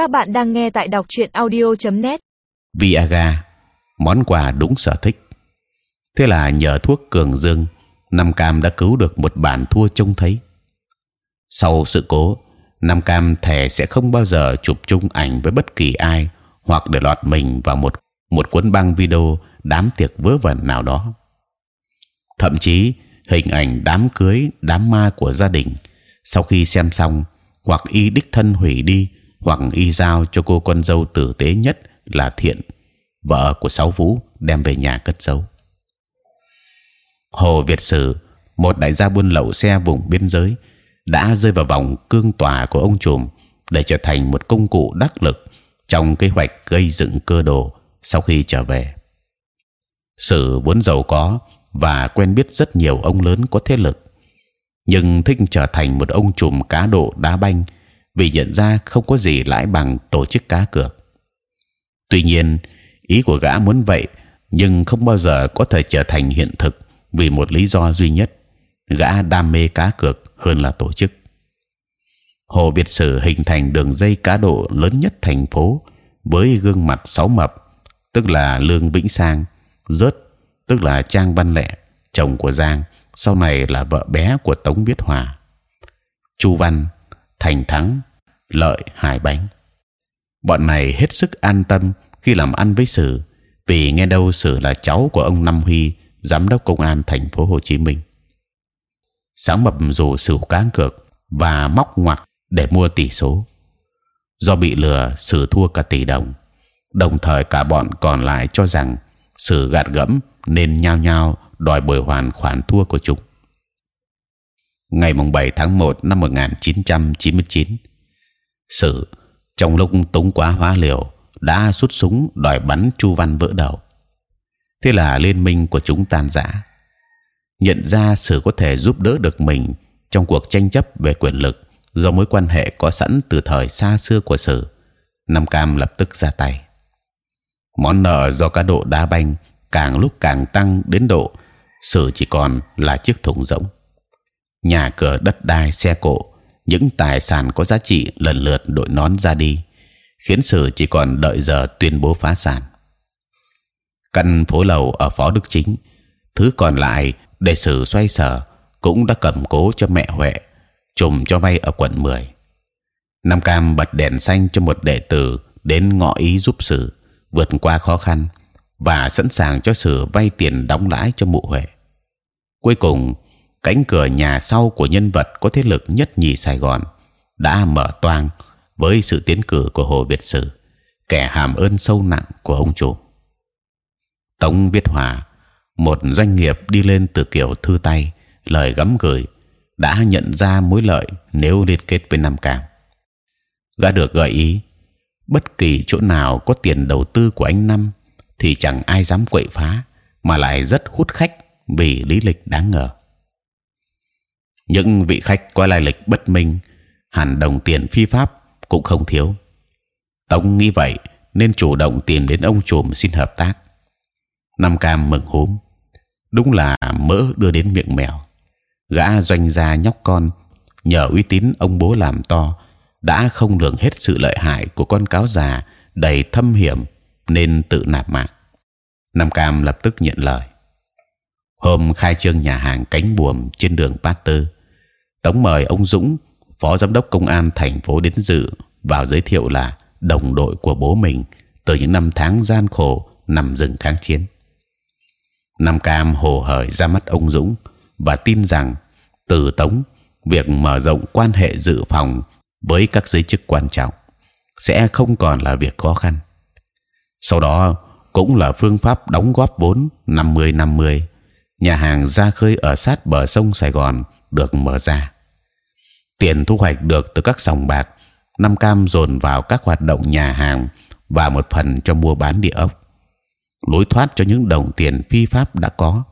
Các bạn đang nghe tại đọc truyện audio.net. Viagra, món quà đúng sở thích. Thế là nhờ thuốc cường dương, Nam Cam đã cứu được một bản thua trông thấy. Sau sự cố, Nam Cam thề sẽ không bao giờ chụp chung ảnh với bất kỳ ai hoặc để lọt mình vào một một cuốn băng video đám tiệc vớ vẩn nào đó. Thậm chí hình ảnh đám cưới, đám ma của gia đình sau khi xem xong, hoặc y đích thân hủy đi, hoặc y giao cho cô con dâu tử tế nhất là thiện, vợ của sáu vũ đem về nhà cất giấu. Hồ Việt Sử, một đại gia buôn lậu xe vùng biên giới, đã rơi vào vòng cương tòa của ông trùm để trở thành một công cụ đắc lực trong kế hoạch gây dựng cơ đồ sau khi trở về. Sử vốn giàu có và quen biết rất nhiều ông lớn có thế lực, nhưng thích trở thành một ông trùm cá độ đá banh vì nhận ra không có gì lãi bằng tổ chức cá cược. Tuy nhiên, ý của gã muốn vậy, nhưng không bao giờ có thể trở thành hiện thực vì một lý do duy nhất: gã đam mê cá cược hơn là tổ chức. Hồ Việt Sử hình thành đường dây cá độ lớn nhất thành phố với gương mặt sáu mập, tức là Lương Vĩnh Sang, rớt, tức là Trang Văn Lệ, chồng của Giang, sau này là vợ bé của Tống Viết Hòa, Chu Văn, Thành Thắng, Lợi, Hải Bánh. Bọn này hết sức an tâm khi làm ăn với Sử, vì nghe đâu Sử là cháu của ông Năm Huy, giám đốc công an thành phố Hồ Chí Minh. Sáng mập rủ Sử cá cược và móc ngoặc để mua tỷ số. Do bị lừa, Sử thua cả tỷ đồng. Đồng thời cả bọn còn lại cho rằng Sử gạt gẫm nên nhao nhao đòi bồi hoàn khoản thua của chúng. Ngày mùng 7 tháng 1 năm 1999, Sử trong lúc tống quá hóa liều đã xuất súng đòi bắn Chu Văn vỡ đầu. Thế là liên minh của chúng tan rã. Nhận ra Sử có thể giúp đỡ được mình trong cuộc tranh chấp về quyền lực do mối quan hệ có sẵn từ thời xa xưa của Sử, Nam Cam lập tức ra tay. Món nợ do cá độ đá banh càng lúc càng tăng đến độ Sử chỉ còn là chiếc thùng rỗng. Nhà cửa, đất đai, xe cộ, những tài sản có giá trị lần lượt đội nón ra đi, khiến Sử chỉ còn đợi giờ tuyên bố phá sản. Căn phố lầu ở phó đức chính, thứ còn lại để Sử xoay sở cũng đã cầm cố cho mẹ Huệ, trùm cho vay ở quận 10. Nam Cam bật đèn xanh cho một đệ tử đến ngõ ý giúp Sử vượt qua khó khăn và sẵn sàng cho Sử vay tiền đóng lãi cho mụ Huệ. Cuối cùng, cánh cửa nhà sau của nhân vật có thế lực nhất nhì Sài Gòn đã mở toang với sự tiến cử của Hồ Việt Sử, kẻ hàm ơn sâu nặng của ông chủ. Tống Viết Hòa, một doanh nghiệp đi lên từ kiểu thư tay, lời gắm gửi, đã nhận ra mối lợi nếu liên kết với Nam Cam. Gã được gợi ý, bất kỳ chỗ nào có tiền đầu tư của anh Năm thì chẳng ai dám quậy phá, mà lại rất hút khách vì lý lịch đáng ngờ. Những vị khách có lai lịch bất minh, hẳn đồng tiền phi pháp cũng không thiếu. Tống nghĩ vậy nên chủ động tìm đến ông trùm xin hợp tác. Nam Cam mừng húm, đúng là mỡ đưa đến miệng mèo. Gã doanh gia nhóc con nhờ uy tín ông bố làm to đã không lường hết sự lợi hại của con cáo già đầy thâm hiểm nên tự nạp mạng. Nam Cam lập tức nhận lời. Hôm khai trương nhà hàng cánh buồm trên đường Bát Tống mời ông Dũng, phó giám đốc công an thành phố đến dự vào giới thiệu là đồng đội của bố mình từ những năm tháng gian khổ nằm rừng kháng chiến. Nam Cam hồ hởi ra mắt ông Dũng và tin rằng từ Tống việc mở rộng quan hệ dự phòng với các giới chức quan trọng sẽ không còn là việc khó khăn. Sau đó cũng là phương pháp đóng góp vốn 50-50 nhà hàng ra khơi ở sát bờ sông Sài Gòn được mở ra. Tiền thu hoạch được từ các sòng bạc, năm cam dồn vào các hoạt động nhà hàng và một phần cho mua bán địa ốc. Lối thoát cho những đồng tiền phi pháp đã có,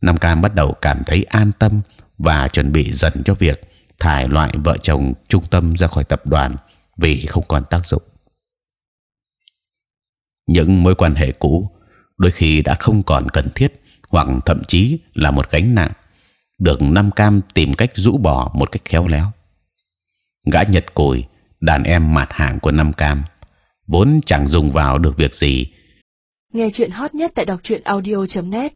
năm cam bắt đầu cảm thấy an tâm và chuẩn bị dần cho việc thải loại vợ chồng trung tâm ra khỏi tập đoàn vì không còn tác dụng. Những mối quan hệ cũ đôi khi đã không còn cần thiết hoặc thậm chí là một gánh nặng được Nam Cam tìm cách rũ bỏ một cách khéo léo. Gã Nhật Cùi đàn em mặt hạng của năm Cam, vốn chẳng dùng vào được việc gì. Nghe chuyện hot nhất tại đọc truyện audio.net